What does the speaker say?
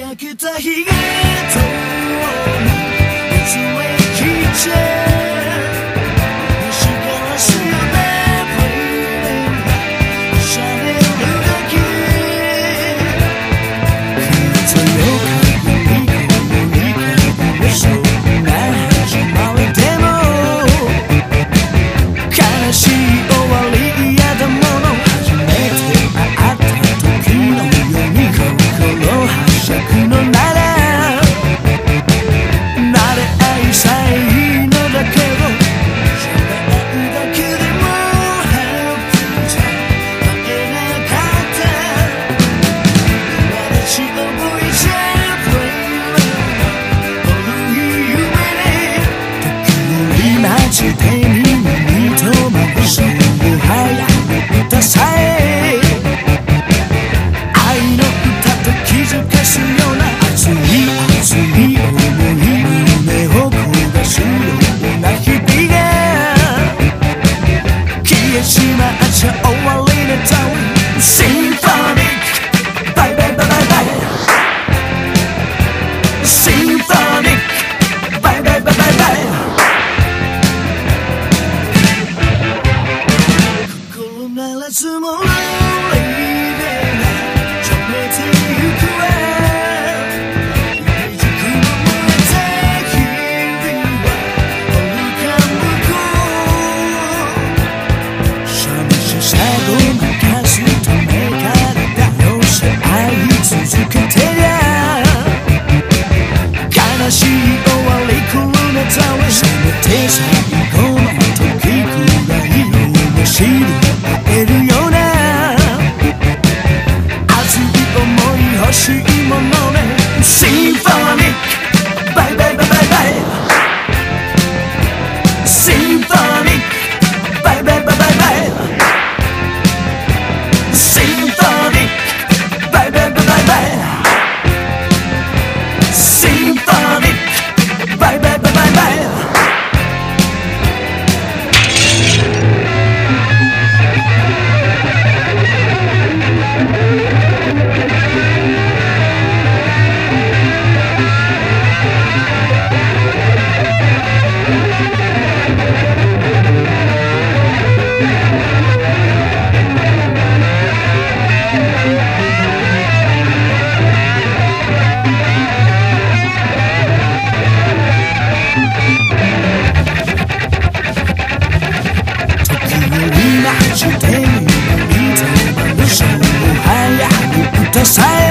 焼けた髭と道へ来ちゃう耳としはやさ愛の歌と気づかすような熱い熱い思いを焦がすような日々がまならずもないでちょめてしい終わり来るのざわしめてさしいものね to say.